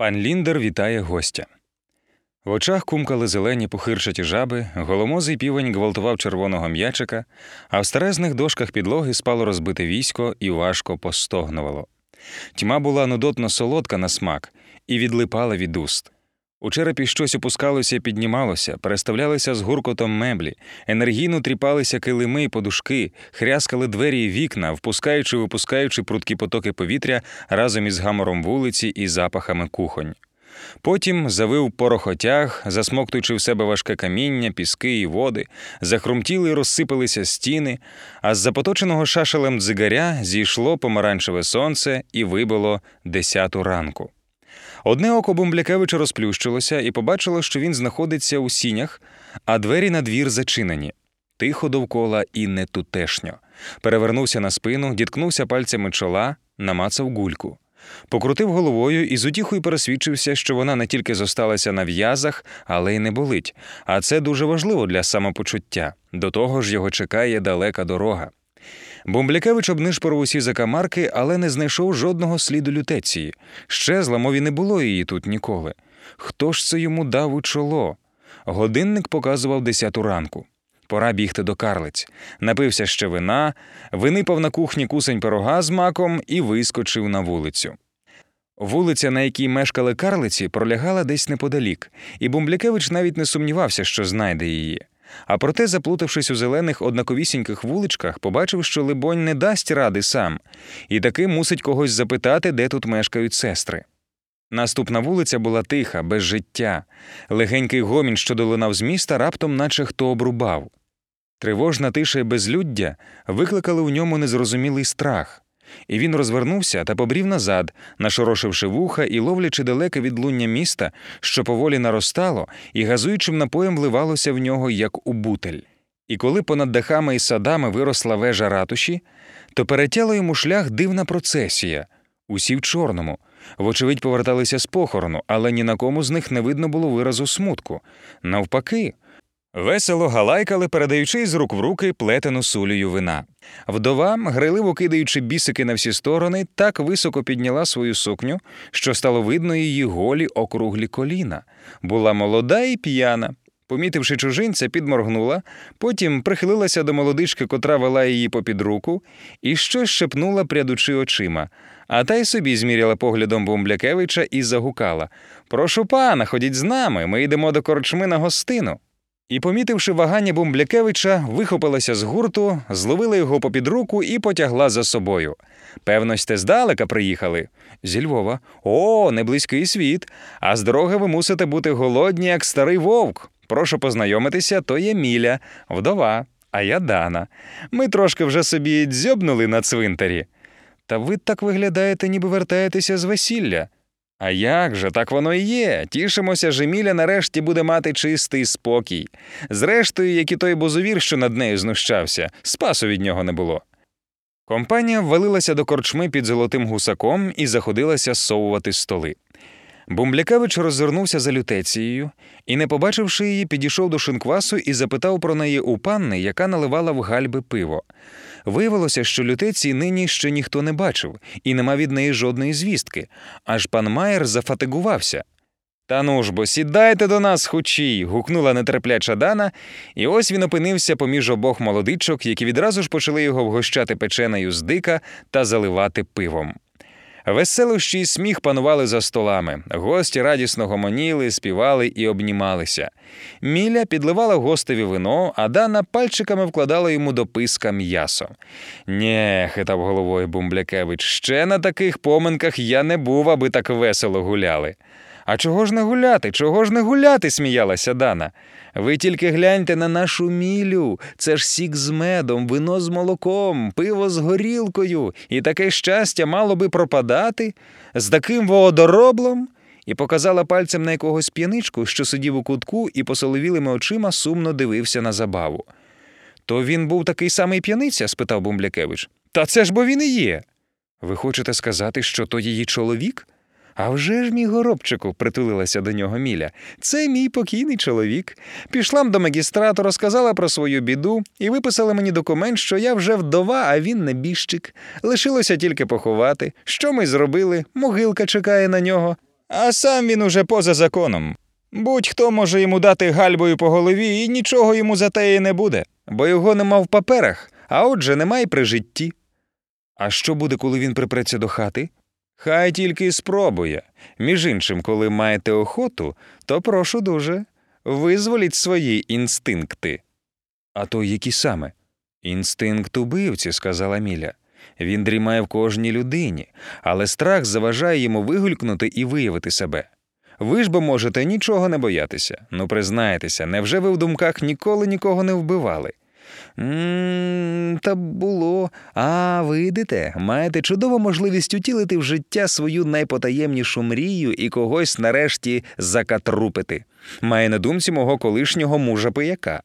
Пан Ліндер вітає гостя. В очах кумкали зелені похиршаті жаби, голомозий півень гвалтував червоного м'ячика, а в старезних дошках підлоги спало розбите військо і важко постогнувало. Тьма була нудотно солодка на смак і відлипала від уст. У черепі щось опускалося і піднімалося, переставлялися з гуркотом меблі, енергійно тріпалися килими й подушки, хряскали двері й вікна, впускаючи випускаючи прудкі потоки повітря разом із гамором вулиці і запахами кухонь. Потім завив порохотяг, засмоктуючи в себе важке каміння, піски і води, захрумтіли й розсипалися стіни, а з запоточеного шашелем дзигаря зійшло помаранчеве сонце і вибило десяту ранку. Одне око Бумблякевича розплющилося і побачило, що він знаходиться у сінях, а двері на двір зачинені. Тихо довкола і нетутешньо. Перевернувся на спину, діткнувся пальцями чола, намацав гульку. Покрутив головою і з утіхою пересвідчився, що вона не тільки зосталася на в'язах, але й не болить. А це дуже важливо для самопочуття. До того ж його чекає далека дорога. Бумблякевич обнишпорив усі закамарки, але не знайшов жодного сліду лютеції. Ще зламові не було її тут ніколи. Хто ж це йому дав у чоло? Годинник показував десяту ранку. Пора бігти до карлиць. Напився ще вина, винипав на кухні кусень пирога з маком і вискочив на вулицю. Вулиця, на якій мешкали карлиці, пролягала десь неподалік, і Бумблякевич навіть не сумнівався, що знайде її. А проте, заплутавшись у зелених однаковісіньких вуличках, побачив, що либонь не дасть ради сам, і таки мусить когось запитати, де тут мешкають сестри. Наступна вулиця була тиха, без життя. Легенький гомін, що долинав з міста, раптом, наче хто обрубав. Тривожна тиша і безлюддя викликали у ньому незрозумілий страх, і він розвернувся та побрів назад, нашорошивши вуха і ловлячи далеке відлуння міста, що поволі наростало, і газуючим напоєм вливалося в нього, як у бутель. І коли понад дахами і садами виросла вежа ратуші, то перетяла йому шлях дивна процесія, усі в чорному. Вочевидь, поверталися з похорону, але ні на кому з них не видно було виразу смутку. Навпаки, Весело галайкали, передаючи з рук в руки плетену сулею вина. Вдова, гриливо кидаючи бісики на всі сторони, так високо підняла свою сукню, що стало видно її голі округлі коліна. Була молода і п'яна. Помітивши чужинця, підморгнула, потім прихилилася до молодички, котра вела її попід руку, і щось шепнула, прядучи очима. А та й собі зміряла поглядом Бумблякевича і загукала Прошу пана, ходіть з нами, ми йдемо до корчми на гостину. І, помітивши вагання Бумблякевича, вихопилася з гурту, зловила його попід руку і потягла за собою. Певно, сте здалека приїхали. Зі Львова. О, не близький світ. А з дороги ви мусите бути голодні, як старий вовк. Прошу познайомитися, то є Міля, вдова, а я Дана. Ми трошки вже собі дзьобнули на цвинтарі. Та ви так виглядаєте, ніби вертаєтеся з весілля. А як же, так воно і є. Тішимося, Жеміля нарешті буде мати чистий спокій. Зрештою, як і той бозовір, що над нею знущався, спасу від нього не було. Компанія ввалилася до корчми під золотим гусаком і заходилася совувати столи. Бумблякевич роззирнувся за лютецією і, не побачивши її, підійшов до шинквасу і запитав про неї у панни, яка наливала в гальби пиво. Виявилося, що лютеції нині ще ніхто не бачив, і нема від неї жодної звістки. Аж пан Майер зафатигувався. Та ну ж бо сідайте до нас, хучій. гукнула нетерпляча Дана, і ось він опинився поміж обох молодичок, які відразу ж почали його вгощати печеною з дика та заливати пивом. Веселощі й сміх панували за столами. Гості радісно гомоніли, співали і обнімалися. Міля підливала гостеві вино, а Дана пальчиками вкладала йому до писка м'ясо. Нє, хитав головою Бумблякевич, ще на таких поминках я не був, аби так весело гуляли. А чого ж не гуляти? Чого ж не гуляти? сміялася Дана. Ви тільки гляньте на нашу мілю. Це ж сік з медом, вино з молоком, пиво з горілкою, і таке щастя мало би пропадати з таким водороблом. І показала пальцем на якогось п'яничку, що сидів у кутку і посоловілими очима сумно дивився на забаву. То він був такий самий п'яниця? спитав Бумблякевич. Та це ж бо він і є. Ви хочете сказати, що то її чоловік? «А вже ж, мій горобчику, притулилася до нього Міля. Це мій покійний чоловік. Пішла до магістрату, розказала про свою біду і виписали мені документ, що я вже вдова, а він небіжчик. Лишилося тільки поховати. Що ми зробили? Могилка чекає на нього. А сам він уже поза законом. Будь-хто може йому дати гальбою по голові, і нічого йому за те не буде, бо його нема в паперах, а отже нема й при житті. А що буде, коли він припреться до хати? Хай тільки спробує. Між іншим, коли маєте охоту, то прошу дуже, визволіть свої інстинкти. А то які саме? Інстинкт убивці, сказала Міля. Він дрімає в кожній людині, але страх заважає йому вигулькнути і виявити себе. Ви ж бо можете нічого не боятися. Ну, признайтеся, невже ви в думках ніколи нікого не вбивали? Та було. А, видите, маєте чудову можливість утілити в життя свою найпотаємнішу мрію і когось нарешті закатрупити. Має на думці мого колишнього мужа пияка.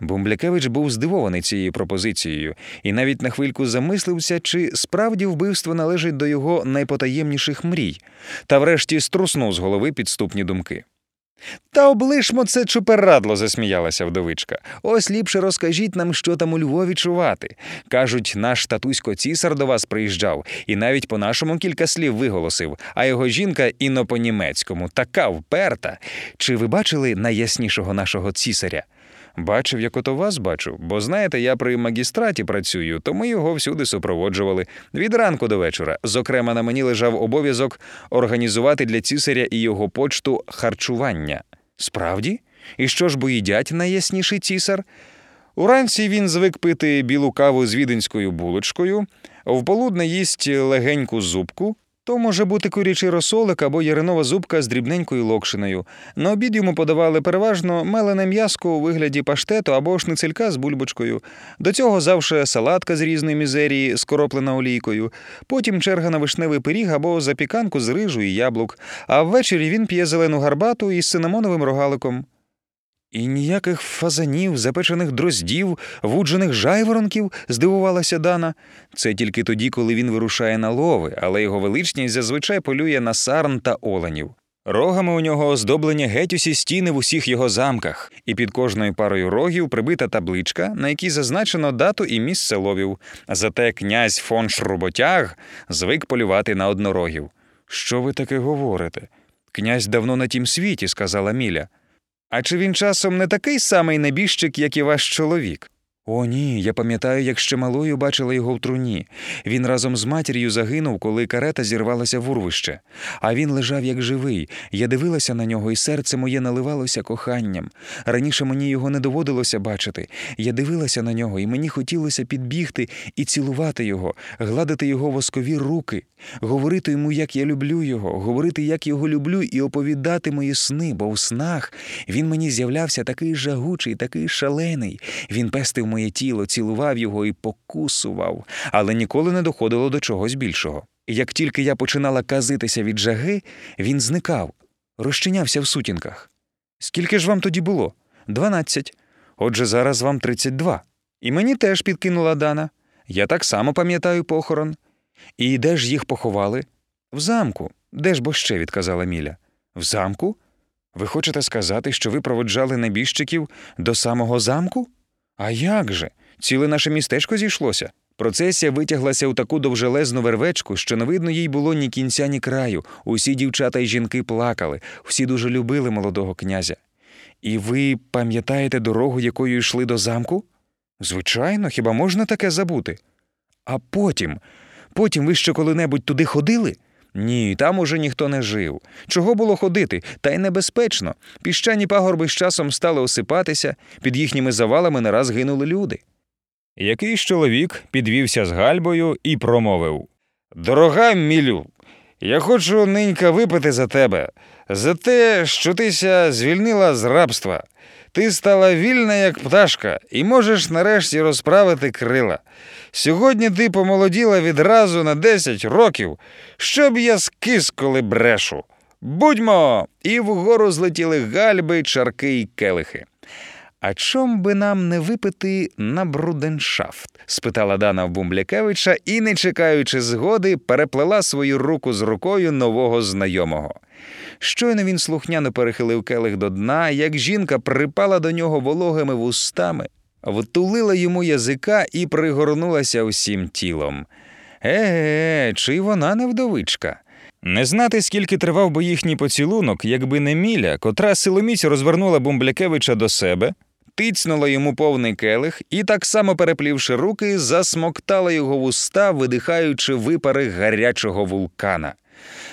Бумблякевич був здивований цією пропозицією і навіть на хвильку замислився, чи справді вбивство належить до його найпотаємніших мрій, та врешті струснув з голови підступні думки. Та облишмо це чуперадло, засміялася вдовичка. Ось ліпше розкажіть нам, що там у Львові чувати. Кажуть, наш татусько цісар до вас приїжджав і навіть по нашому кілька слів виголосив, а його жінка іно по німецькому, така вперта. Чи ви бачили найяснішого нашого цісаря? Бачив, як ото вас бачу, бо знаєте, я при магістраті працюю, то ми його всюди супроводжували від ранку до вечора. Зокрема, на мені лежав обов'язок організувати для цісаря і його почту харчування. Справді? І що ж бо їдять найясніший цісар? Уранці він звик пити білу каву з віденською булочкою, в полудне їсть легеньку зубку, то може бути курячий розсолик або яринова зубка з дрібненькою локшиною. На обід йому подавали переважно мелене м'яско у вигляді паштету або шницелька з бульбочкою. До цього завше салатка з різної мізерії, скороплена олійкою, потім черга на вишневий пиріг або запіканку з рижу і яблук, а ввечері він п'є зелену гарбату із синамоновим рогаликом. І ніяких фазанів, запечених дроздів, вуджених жайворонків, здивувалася Дана. Це тільки тоді, коли він вирушає на лови, але його величність зазвичай полює на сарн та оленів. Рогами у нього оздоблені геть усі стіни в усіх його замках, і під кожною парою рогів прибита табличка, на якій зазначено дату і місце ловів. Зате князь фон Шруботяг звик полювати на однорогів. Що ви таке говорите? Князь давно на тім світі, сказала Міля. А чи він часом не такий самий небіжчик, як і ваш чоловік? О, ні, я пам'ятаю, як ще малою бачила його в труні. Він разом з матір'ю загинув, коли карета зірвалася в урвище. А він лежав як живий. Я дивилася на нього, і серце моє наливалося коханням. Раніше мені його не доводилося бачити. Я дивилася на нього, і мені хотілося підбігти і цілувати його, гладити його воскові руки, говорити йому, як я люблю його, говорити, як його люблю, і оповідати мої сни, бо в снах він мені з'являвся такий жагучий, такий шалений. Він пестив моє тіло, цілував його і покусував, але ніколи не доходило до чогось більшого. Як тільки я починала казитися від жаги, він зникав, розчинявся в сутінках. Скільки ж вам тоді було? Дванадцять. Отже, зараз вам тридцять два. І мені теж підкинула Дана. Я так само пам'ятаю похорон. І де ж їх поховали? В замку. Де ж бо ще, відказала Міля. В замку? Ви хочете сказати, що ви проводжали небіжчиків до самого замку? А як же? Ціле наше містечко зійшлося. Процесія витяглася у таку довжелезну вервечку, що не видно їй було ні кінця, ні краю. Усі дівчата й жінки плакали, всі дуже любили молодого князя. І ви пам'ятаєте дорогу, якою йшли до замку? Звичайно, хіба можна таке забути? А потім, потім ви ще коли-небудь туди ходили? Ні, там уже ніхто не жив. Чого було ходити? Та й небезпечно. Піщані пагорби з часом стали осипатися, під їхніми завалами не раз гинули люди. Якийсь чоловік підвівся з гальбою і промовив Дорога мілю, я хочу нинька випити за тебе, за те, що тися звільнила з рабства. Ти стала вільна, як пташка, і можеш нарешті розправити крила. Сьогодні ти помолоділа відразу на десять років, щоб я скис, коли брешу. Будьмо! І вгору злетіли гальби, чарки й келихи. А чом би нам не випити на бруденшафт? спитала Дана в Бумблякевича і, не чекаючи згоди, переплела свою руку з рукою нового знайомого. Щойно він слухняно перехилив келих до дна, як жінка припала до нього вологими вустами, втулила йому язика і пригорнулася усім тілом. Еге, чи вона не вдовичка? Не знати, скільки тривав би їхній поцілунок, якби не Міля, котра силоміць розвернула Бумблякевича до себе, тицнула йому повний келих і, так само переплівши руки, засмоктала його вуста, видихаючи випари гарячого вулкана.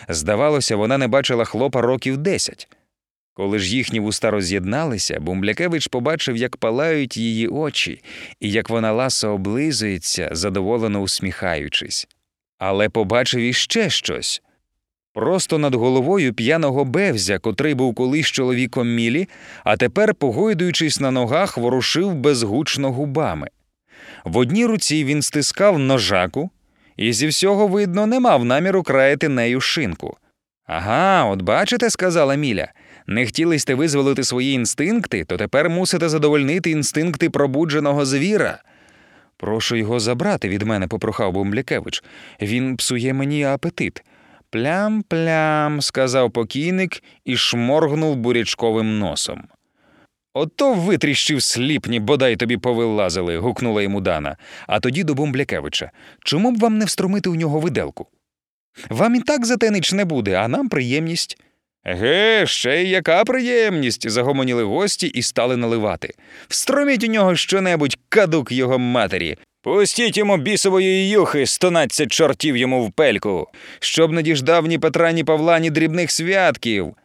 Здавалося, вона не бачила хлопа років десять. Коли ж їхні вуста роз'єдналися, Бумблякевич побачив, як палають її очі, і як вона ласо облизується, задоволено усміхаючись. Але побачив іще щось. Просто над головою п'яного бевзя, котрий був колись чоловіком Мілі, а тепер, погойдуючись на ногах, ворушив безгучно губами. В одній руці він стискав ножаку, і зі всього, видно, не мав наміру краяти нею шинку. Ага, от бачите, сказала Міля, не хотіли визволити свої інстинкти, то тепер мусите задовольнити інстинкти пробудженого звіра. Прошу його забрати від мене, попрохав Бумблякевич. Він псує мені апетит. Плям-плям, сказав покійник і шморгнув бурячковим носом. Ото витріщив сліпні, бодай тобі повилазили, гукнула йому Дана, а тоді до Бумблякевича. Чому б вам не встромити у нього виделку? Вам і так затенич не буде, а нам приємність. Ге, ще й яка приємність. загомоніли гості і стали наливати. Встроміть у нього щонебудь кадук його матері. Пустіть йому бісової юхи, стонадцять чортів йому в пельку, щоб не діждав ні Петра, ні Павла, ні дрібних святків.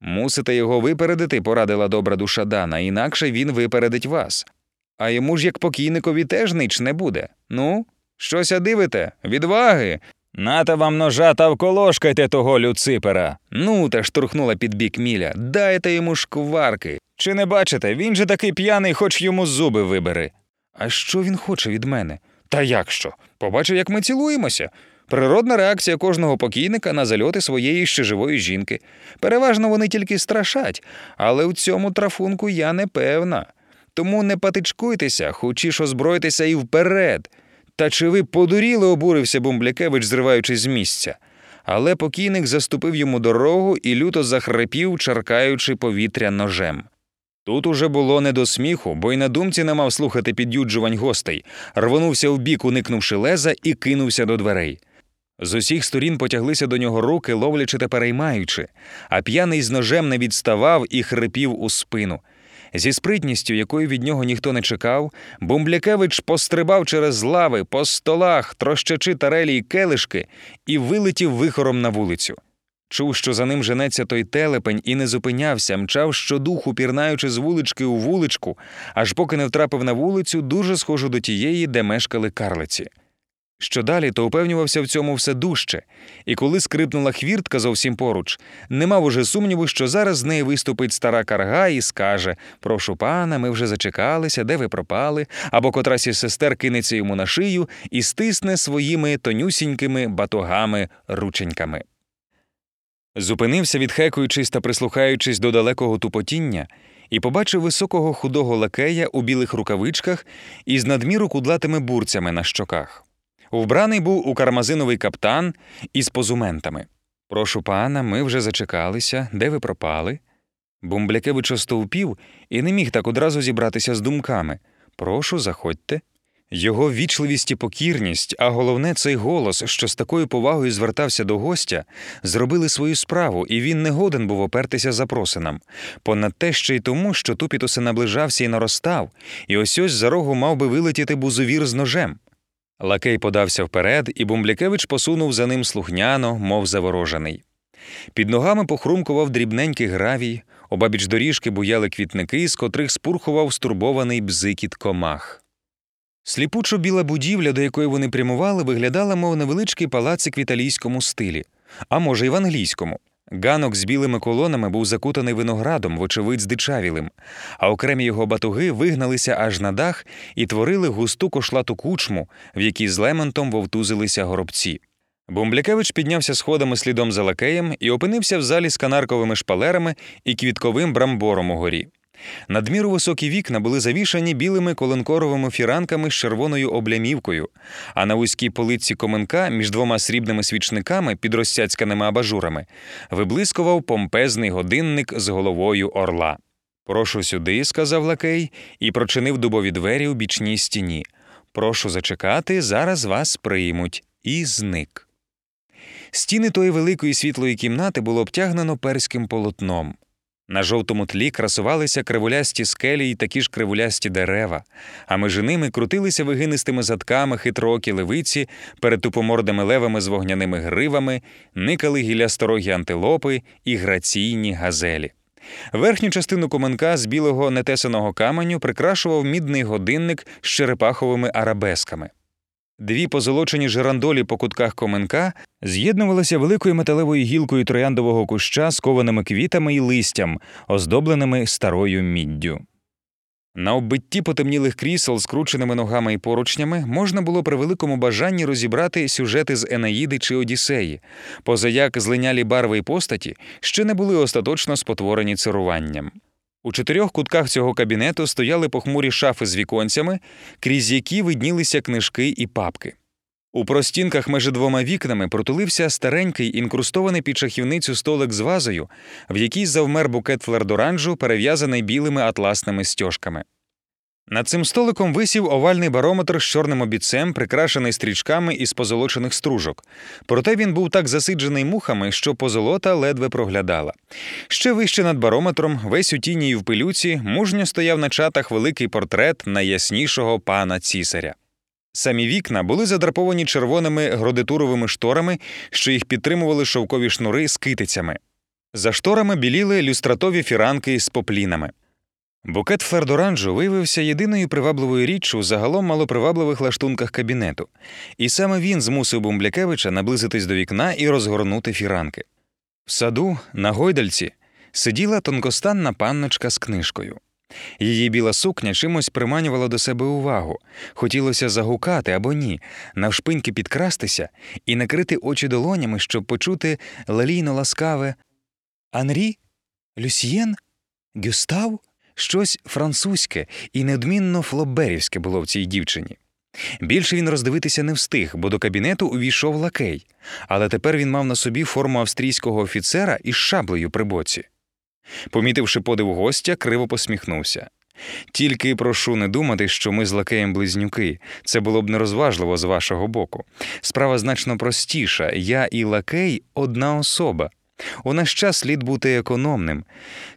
Мусите його випередити, порадила добра душа Дана, інакше він випередить вас. А йому ж як покійникові теж нич не буде. Ну, щося дивите? Відваги. Ната вам ножа та вколошкайте того люципера. Ну, та штурхнула під бік Міля. Дайте йому шкварки. Чи не бачите, він же такий п'яний, хоч йому зуби вибери. А що він хоче від мене? Та як що? Побачив, як ми цілуємося. Природна реакція кожного покійника на зальоти своєї ще живої жінки. Переважно вони тільки страшать, але у цьому трафунку я не певна. Тому не патичкуйтеся, хочіш озбройтеся і вперед. Та чи ви подуріли, обурився Бумблякевич, зриваючись з місця. Але покійник заступив йому дорогу і люто захрипів, чаркаючи повітря ножем. Тут уже було не до сміху, бо й на думці не мав слухати під'юджувань гостей, рвонувся вбік, уникнувши леза, і кинувся до дверей. З усіх сторін потяглися до нього руки, ловлячи та переймаючи, а п'яний з ножем не відставав і хрипів у спину. Зі спритністю, якої від нього ніхто не чекав, Бумблякевич пострибав через лави, по столах, трощачи тарелі й келишки, і вилетів вихором на вулицю. Чув, що за ним женеться той телепень, і не зупинявся, мчав щодуху, пірнаючи з вулички у вуличку, аж поки не втрапив на вулицю, дуже схожу до тієї, де мешкали карлиці. Що далі, то упевнювався в цьому все дужче, і коли скрипнула хвіртка зовсім поруч, не мав уже сумніву, що зараз з неї виступить стара карга і скаже Прошу пана, ми вже зачекалися, де ви пропали, або котрась із сестер кинеться йому на шию і стисне своїми тонюсінькими батогами рученьками. Зупинився, відхекуючись та прислухаючись до далекого тупотіння, і побачив високого худого лакея у білих рукавичках із надміру кудлатими бурцями на щоках. Вбраний був у кармазиновий каптан із позументами. Прошу пана, ми вже зачекалися, де ви пропали? Бумблякевич остовпів і не міг так одразу зібратися з думками. Прошу, заходьте. Його вічливість і покірність, а головне, цей голос, що з такою повагою звертався до гостя, зробили свою справу, і він не годен був опертися запросинам. Понад те ще й тому, що тупіт наближався і наростав, і ось ось за рогу мав би вилетіти бузовір з ножем. Лакей подався вперед, і Бумблякевич посунув за ним слухняно, мов заворожений. Під ногами похрумкував дрібненький гравій, обабіч доріжки буяли квітники, з котрих спурхував стурбований бзикіт комах. Сліпучо біла будівля, до якої вони прямували, виглядала, мов невеличкий палацик в італійському стилі, а може, й в англійському. Ганок з білими колонами був закутаний виноградом, вочевидь, здичавілим, а окремі його батуги вигналися аж на дах і творили густу кошлату кучму, в якій з лементом вовтузилися горобці. Бумблякевич піднявся сходами слідом за лакеєм і опинився в залі з канарковими шпалерами і квітковим брамбором угорі. Надміру високі вікна були завішані білими коленкоровими фіранками з червоною облямівкою, а на вузькій полиці коменка між двома срібними свічниками під розсяцьканими абажурами виблискував помпезний годинник з головою орла. Прошу сюди, сказав лакей, і прочинив дубові двері у бічній стіні. Прошу зачекати, зараз вас приймуть, і зник. Стіни тої великої світлої кімнати було обтягнено перським полотном. На жовтому тлі красувалися кривулясті скелі й такі ж кривулясті дерева, а між ними крутилися вигинистими задками хитроокі левиці перед тупомордими левами з вогняними гривами, никали гілясторогі антилопи і граційні газелі. Верхню частину коменка з білого нетесаного каменю прикрашував мідний годинник з черепаховими арабесками. Дві позолочені жерандолі по кутках коменка з'єднувалися великою металевою гілкою трояндового куща з кованими квітами і листям, оздобленими старою міддю. На оббитті потемнілих крісел, скрученими ногами і поручнями, можна було при великому бажанні розібрати сюжети з Енаїди чи Одіссеї, позаяк злинялі барви й постаті ще не були остаточно спотворені цируванням. У чотирьох кутках цього кабінету стояли похмурі шафи з віконцями, крізь які виднілися книжки і папки. У простінках між двома вікнами протулився старенький інкрустований під шахівницю столик з вазою, в якій завмер букет флердоранжу, перев'язаний білими атласними стяжками. Над цим столиком висів овальний барометр з чорним обіцем, прикрашений стрічками із позолочених стружок. Проте він був так засиджений мухами, що позолота ледве проглядала. Ще вище над барометром, весь у тіні й в пилюці, мужньо стояв на чатах великий портрет найяснішого пана цісаря. Самі вікна були задраповані червоними гродитуровими шторами, що їх підтримували шовкові шнури з китицями. За шторами біліли люстратові фіранки з поплінами. Букет фердоранжу виявився єдиною привабливою річчю загалом малопривабливих лаштунках кабінету, і саме він змусив Бумблякевича наблизитись до вікна і розгорнути фіранки. В саду, на гойдальці, сиділа тонкостанна панночка з книжкою. Її біла сукня чимось приманювала до себе увагу, хотілося загукати або ні, навшпиньки підкрастися і накрити очі долонями, щоб почути лалійно ласкаве Анрі? Люсьєн? Гюстав? Щось французьке і неодмінно флоберівське було в цій дівчині. Більше він роздивитися не встиг, бо до кабінету увійшов лакей, але тепер він мав на собі форму австрійського офіцера із шаблею при боці. Помітивши подив гостя, криво посміхнувся. Тільки прошу не думати, що ми з лакеєм близнюки. Це було б нерозважливо з вашого боку. Справа значно простіша я і лакей одна особа. У наш час слід бути економним.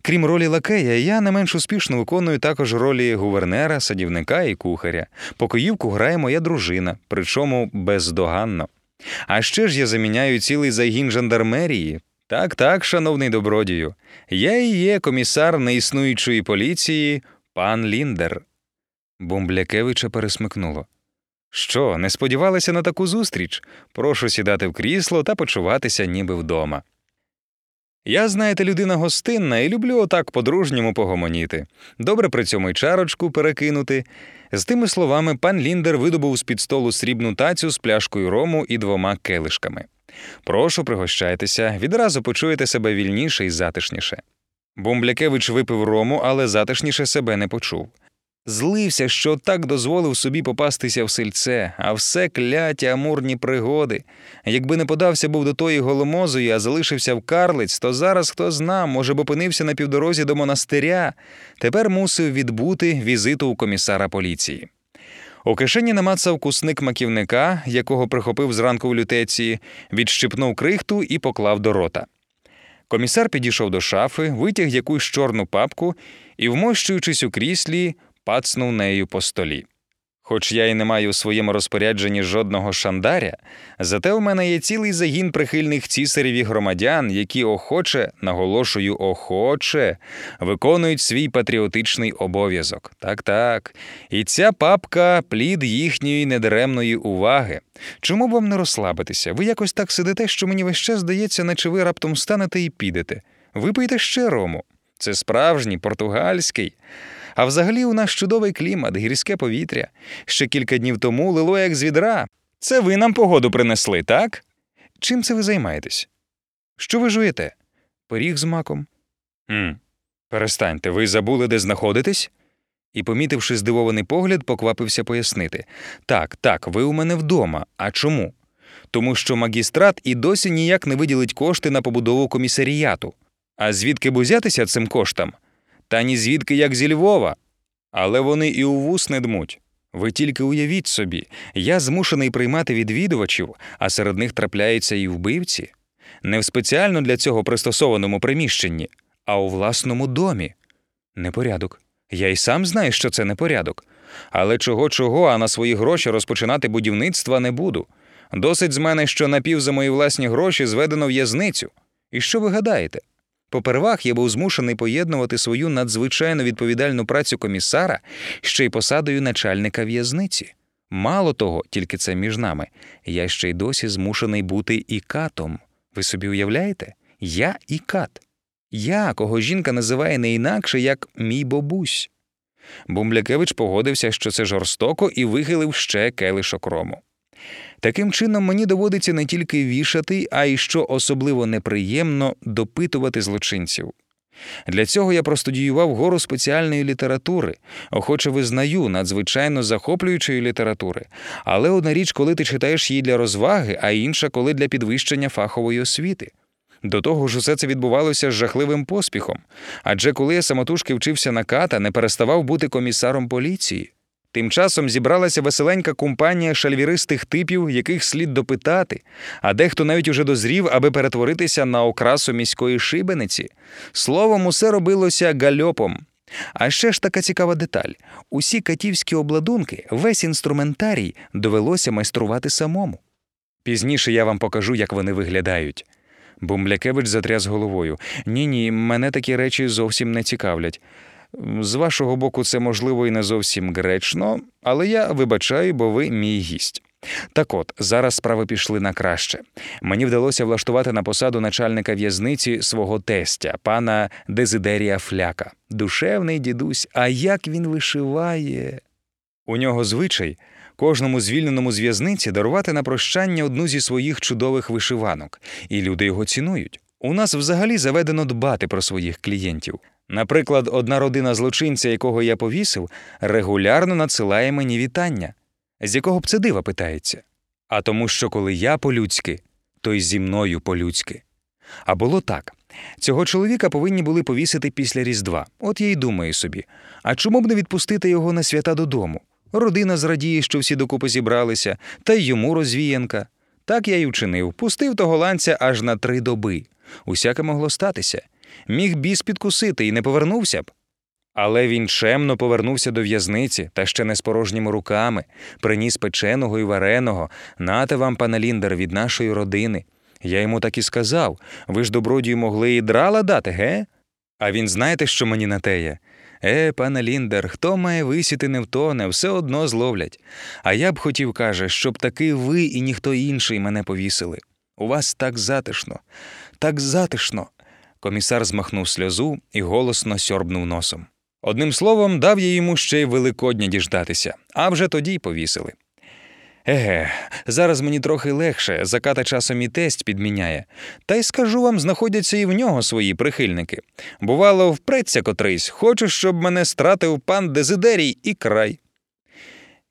Крім ролі лакея, я не менш успішно виконую також ролі гувернера, садівника і кухаря. Покоївку грає моя дружина, причому бездоганно. А ще ж я заміняю цілий загін жандармерії. Так, так, шановний добродію, я і є комісар неіснуючої поліції, пан Ліндер. Бомблякевича пересмикнуло. Що, не сподівалися на таку зустріч? Прошу сідати в крісло та почуватися ніби вдома. Я, знаєте, людина гостинна і люблю отак по-дружньому погомоніти. Добре при цьому й чарочку перекинути. З тими словами пан Ліндер видобув з під столу срібну тацю з пляшкою рому і двома келишками. Прошу, пригощайтеся, відразу почуєте себе вільніше і затишніше. Бомблякевич випив рому, але затишніше себе не почув. Злився, що так дозволив собі попастися в сельце, а все кляті амурні пригоди. Якби не подався був до тої голомозої, а залишився в карлиць, то зараз хто зна, може б опинився на півдорозі до монастиря. Тепер мусив відбути візиту у комісара поліції. У кишені намацав кусник маківника, якого прихопив зранку в лютеції, відщипнув крихту і поклав до рота. Комісар підійшов до шафи, витяг якусь чорну папку і, вмощуючись у кріслі, пацнув нею по столі. Хоч я й не маю у своєму розпорядженні жодного шандаря, зате у мене є цілий загін прихильних цісарів і громадян, які охоче, наголошую, охоче, виконують свій патріотичний обов'язок. Так, так. І ця папка плід їхньої недаремної уваги. Чому б вам не розслабитися? Ви якось так сидите, що мені весь час здається, наче ви раптом станете і підете. Випийте ще рому. Це справжній португальський. А взагалі у нас чудовий клімат, гірське повітря. Ще кілька днів тому лило як з відра. Це ви нам погоду принесли, так? Чим це ви займаєтесь? Що ви жуєте? Пиріг з маком? «Хм, Перестаньте, ви забули, де знаходитесь? І, помітивши здивований погляд, поквапився пояснити так, так, ви у мене вдома. А чому? Тому що магістрат і досі ніяк не виділить кошти на побудову комісаріату. А звідки б узятися цим коштам? Та ні звідки як зі Львова. Але вони і у вус не дмуть. Ви тільки уявіть собі, я змушений приймати відвідувачів, а серед них трапляються і вбивці, не в спеціально для цього пристосованому приміщенні, а у власному домі. Непорядок. Я й сам знаю, що це непорядок. Але чого чого, а на свої гроші розпочинати будівництва не буду. Досить з мене, що напів за мої власні гроші зведено в'язницю. І що ви гадаєте? Попервах я був змушений поєднувати свою надзвичайно відповідальну працю комісара ще й посадою начальника в'язниці. Мало того, тільки це між нами, я ще й досі змушений бути і катом. Ви собі уявляєте? Я і кат. Я, кого жінка називає не інакше, як мій бабусь. Бумблякевич погодився, що це жорстоко, і вихилив ще келишок рому. Таким чином, мені доводиться не тільки вішати, а й що особливо неприємно допитувати злочинців. Для цього я простудіював гору спеціальної літератури, охоче визнаю надзвичайно захоплюючої літератури, але одна річ, коли ти читаєш її для розваги, а інша коли для підвищення фахової освіти. До того ж, усе це відбувалося з жахливим поспіхом. Адже коли я самотужки вчився на ката, не переставав бути комісаром поліції. Тим часом зібралася веселенька компанія шальвіристих типів, яких слід допитати, а дехто навіть уже дозрів, аби перетворитися на окрасу міської шибениці. Словом, усе робилося гальопом. А ще ж така цікава деталь: усі катівські обладунки, весь інструментарій довелося майструвати самому. Пізніше я вам покажу, як вони виглядають. Бумблякевич затряс головою. Ні, ні, мене такі речі зовсім не цікавлять. З вашого боку, це можливо і не зовсім гречно, але я вибачаю, бо ви мій гість. Так от, зараз справи пішли на краще. Мені вдалося влаштувати на посаду начальника в'язниці свого тестя, пана Дезидерія Фляка. Душевний дідусь, а як він вишиває. У нього звичай кожному звільненому з в'язниці дарувати на прощання одну зі своїх чудових вишиванок, і люди його цінують. У нас взагалі заведено дбати про своїх клієнтів. Наприклад, одна родина злочинця, якого я повісив, регулярно надсилає мені вітання, з якого б це дива питається. А тому, що коли я по-людськи, то й зі мною по-людськи. А було так. Цього чоловіка повинні були повісити після Різдва. От я й думаю собі, а чому б не відпустити його на свята додому? Родина зрадіє, що всі докупи зібралися, та й йому розвіянка. Так я й учинив, пустив того ланця аж на три доби. Усяке могло статися. Міг біс підкусити і не повернувся б. Але він чемно повернувся до в'язниці та ще не з порожніми руками, приніс печеного і вареного, нате вам, пане Ліндер, від нашої родини. Я йому так і сказав ви ж добродію могли і драла дати, ге? А він знаєте, що мені на теє? Е, пане Ліндер, хто має висіти не втоне, все одно зловлять. А я б хотів, каже, щоб таки ви і ніхто інший мене повісили. У вас так затишно, так затишно. Комісар змахнув сльозу і голосно сьорбнув носом. Одним словом, дав я йому ще й великодня діждатися, а вже тоді й повісили. Еге, зараз мені трохи легше, заката часом і тесть підміняє. Та й скажу вам, знаходяться і в нього свої прихильники. Бувало, впреться котрийсь, хочу, щоб мене стратив пан Дезидерій і край.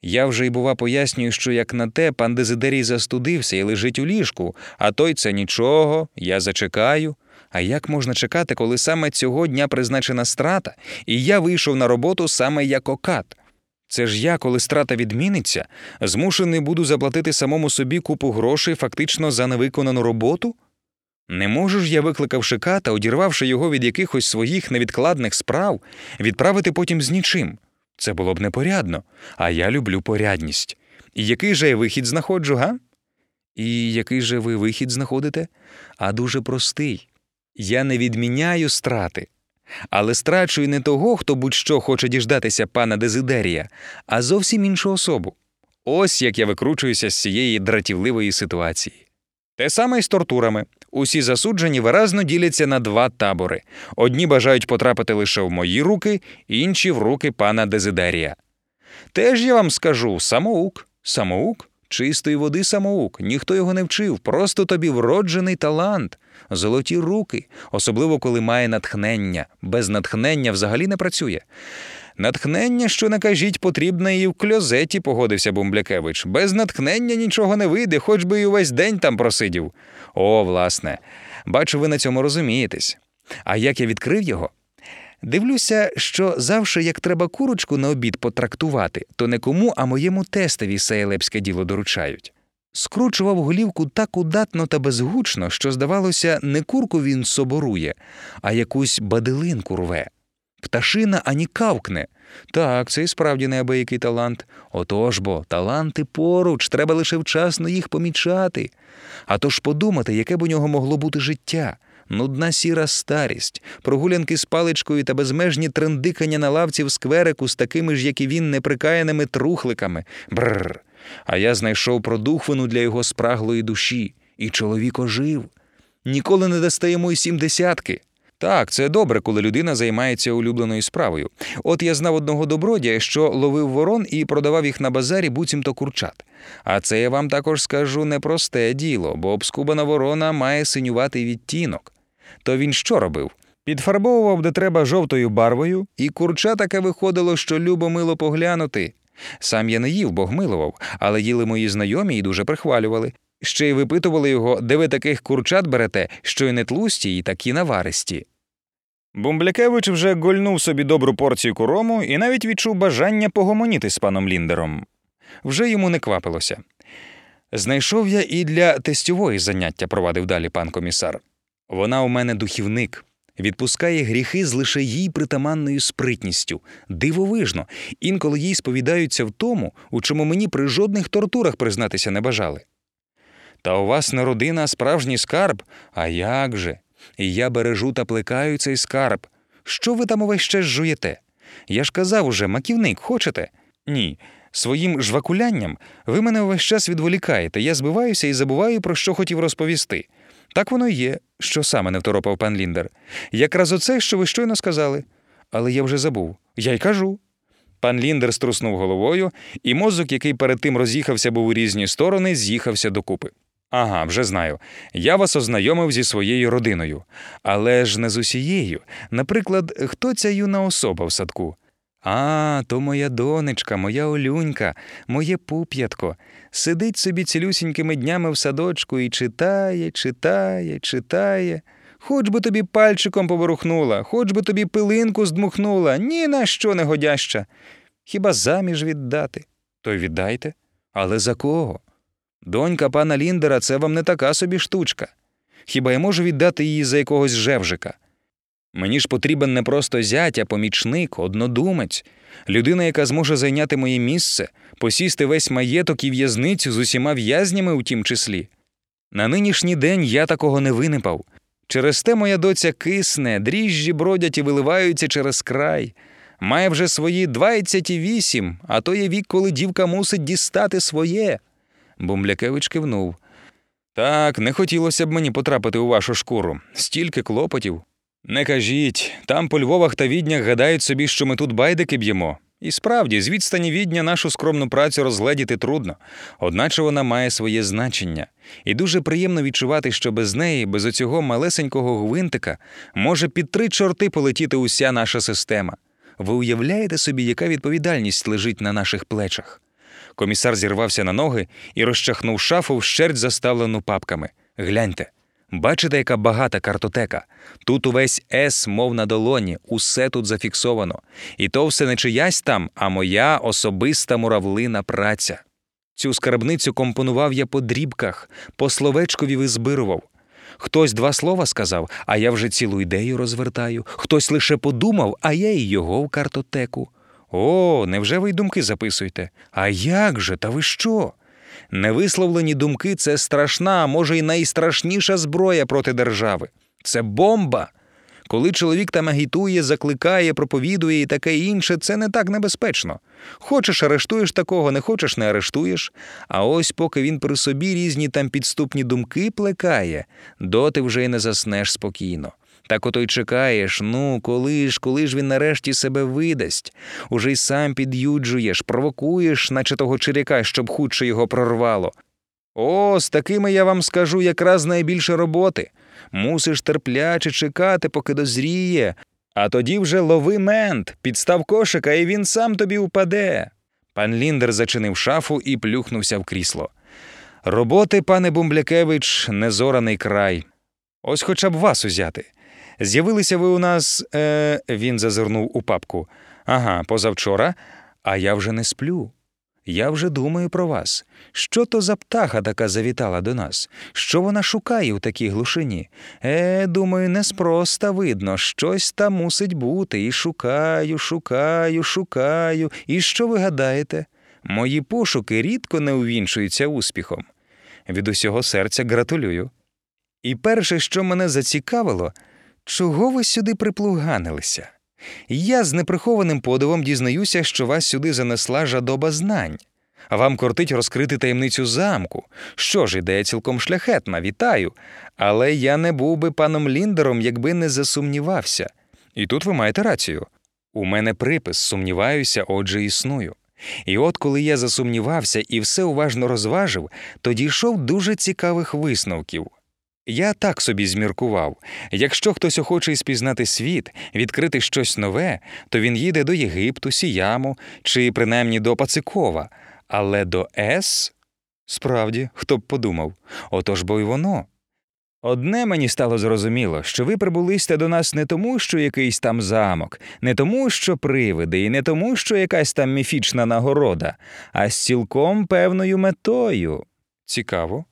Я вже й, бува, пояснюю, що як на те, пан Дезидерій застудився і лежить у ліжку, а той це нічого, я зачекаю. А як можна чекати, коли саме цього дня призначена страта, і я вийшов на роботу саме як окат? Це ж я, коли страта відміниться, змушений буду заплатити самому собі купу грошей фактично за невиконану роботу? Не можу ж я, викликавши ката, одірвавши його від якихось своїх невідкладних справ, відправити потім з нічим. Це було б непорядно, а я люблю порядність. І який же я вихід знаходжу, га? І який же ви вихід знаходите? А дуже простий. Я не відміняю страти, але страчую не того, хто будь-що хоче діждатися пана Дезидерія, а зовсім іншу особу. Ось як я викручуюся з цієї дратівливої ситуації. Те саме й з тортурами. Усі засуджені виразно діляться на два табори: одні бажають потрапити лише в мої руки, інші в руки пана Дезидерія. Теж я вам скажу самоук, самоук, чистої води самоук, ніхто його не вчив, просто тобі вроджений талант, золоті руки, особливо коли має натхнення. Без натхнення взагалі не працює. Натхнення, що не кажіть, потрібне і в кльозеті, погодився Бумблякевич. Без натхнення нічого не вийде, хоч би й увесь день там просидів. О, власне, бачу, ви на цьому розумієтесь. А як я відкрив його? Дивлюся, що завше, як треба курочку на обід потрактувати, то не кому, а моєму тестові сеєлепське діло доручають. Скручував голівку так удатно та безгучно, що, здавалося, не курку він соборує, а якусь бадилинку рве. Пташина ані кавкне. Так, це і справді неабиякий талант. Отож бо, таланти поруч, треба лише вчасно їх помічати. А то ж подумати, яке б у нього могло бути життя. Нудна сіра старість, прогулянки з паличкою та безмежні трендикання на лавці в скверику з такими ж, як і він, неприкаяними трухликами. Бррр. А я знайшов продухвину для його спраглої душі, і чоловік ожив. Ніколи не йому й сімдесятки. Так, це добре, коли людина займається улюбленою справою. От я знав одного добродія, що ловив ворон і продавав їх на базарі буцімто курчат. А це я вам також скажу непросте діло, бо обскубана ворона має синюватий відтінок. То він що робив? Підфарбовував, де треба жовтою барвою, і курча таке виходило, що любо мило поглянути. Сам я не їв, бо гмилував, але їли мої знайомі і дуже прихвалювали. Ще й випитували його, де ви таких курчат берете, що й не тлусті, і такі наваристі. Бумблякевич вже гольнув собі добру порцію курому і навіть відчув бажання погомоніти з паном Ліндером. Вже йому не квапилося. Знайшов я і для тестьової заняття, провадив далі пан комісар. Вона у мене духівник, відпускає гріхи з лише їй притаманною спритністю, дивовижно, інколи їй сповідаються в тому, у чому мені при жодних тортурах признатися не бажали. Та у вас не родина, а справжній скарб, а як же? І я бережу та плекаю цей скарб. Що ви там увесь час жуєте? Я ж казав уже, маківник, хочете? Ні. Своїм жвакулянням ви мене увесь час відволікаєте, я збиваюся і забуваю, про що хотів розповісти. Так воно й є, що саме не второпав пан Ліндер. Якраз оце, що ви щойно сказали. Але я вже забув. Я й кажу. Пан Ліндер струснув головою, і мозок, який перед тим роз'їхався був у різні сторони, з'їхався докупи. Ага, вже знаю. Я вас ознайомив зі своєю родиною, але ж не з усією. Наприклад, хто ця юна особа в садку? А, то моя донечка, моя олюнька, моє пуп'ятко. Сидить собі цілюсінькими днями в садочку і читає, читає, читає. Хоч би тобі пальчиком поворухнула, хоч би тобі пилинку здмухнула, ні на що не годяща. Хіба заміж віддати? То віддайте. Але за кого? Донька пана Ліндера це вам не така собі штучка. Хіба я можу віддати її за якогось жевжика? Мені ж потрібен не просто зять, а помічник, однодумець, людина, яка зможе зайняти моє місце, посісти весь маєток і в'язницю з усіма в'язнями у тім числі. На нинішній день я такого не винипав. Через те моя доця кисне, дріжджі бродять і виливаються через край. Має вже свої 28, а то є вік, коли дівка мусить дістати своє. Бумлякевич кивнув. Так, не хотілося б мені потрапити у вашу шкуру. Стільки клопотів. Не кажіть, там по Львовах та віднях гадають собі, що ми тут байдики б'ємо. І справді, з відстані відня нашу скромну працю розгледіти трудно, одначе вона має своє значення, і дуже приємно відчувати, що без неї, без оцього малесенького гвинтика, може під три чорти полетіти уся наша система. Ви уявляєте собі, яка відповідальність лежить на наших плечах? Комісар зірвався на ноги і розчахнув шафу вщерть заставлену папками. Гляньте. Бачите, яка багата картотека. Тут увесь ес, мов на долоні, усе тут зафіксовано. І то все не чиясь там, а моя особиста муравлина праця. Цю скарбницю компонував я по дрібках, по словечкові визбирував. Хтось два слова сказав, а я вже цілу ідею розвертаю. Хтось лише подумав, а я і його в картотеку. О, невже ви й думки записуєте? А як же, та ви що? Невисловлені думки це страшна, може й найстрашніша зброя проти держави. Це бомба. Коли чоловік там агітує, закликає, проповідує і таке інше, це не так небезпечно. Хочеш, арештуєш такого, не хочеш, не арештуєш. А ось поки він при собі різні там підступні думки плекає, доти вже й не заснеш спокійно. Так ото й чекаєш, ну, коли ж, коли ж він нарешті себе видасть, уже й сам під'юджуєш, провокуєш, наче того чиряка, щоб худше його прорвало. О, з такими я вам скажу якраз найбільше роботи. Мусиш терпляче чекати, поки дозріє, а тоді вже лови мент, підстав кошика, і він сам тобі упаде. Пан Ліндер зачинив шафу і плюхнувся в крісло. Роботи, пане Бумблякевич, незораний край. Ось хоча б вас узяти. З'явилися ви у нас. Е, він зазирнув у папку. Ага, позавчора, а я вже не сплю. Я вже думаю про вас. Що то за птаха така завітала до нас? Що вона шукає у такій глушині? Е, думаю, неспроста видно, щось там мусить бути. І шукаю, шукаю, шукаю. І що ви гадаєте? Мої пошуки рідко не увінчуються успіхом. Від усього серця гратулюю. І перше, що мене зацікавило, чого ви сюди приплуганилися? Я з неприхованим подивом дізнаюся, що вас сюди занесла жадоба знань. Вам кортить розкрити таємницю замку. Що ж, ідея цілком шляхетна, вітаю. Але я не був би паном Ліндером, якби не засумнівався. І тут ви маєте рацію. У мене припис, сумніваюся, отже, існую. І от коли я засумнівався і все уважно розважив, то дійшов дуже цікавих висновків. Я так собі зміркував якщо хтось охоче спізнати світ, відкрити щось нове, то він їде до Єгипту, Сіяму чи принаймні до Пацикова, але до С? Справді, хто б подумав, отож бо й воно. Одне мені стало зрозуміло, що ви прибулисте до нас не тому, що якийсь там замок, не тому, що привиди, і не тому, що якась там міфічна нагорода, а з цілком певною метою. Цікаво.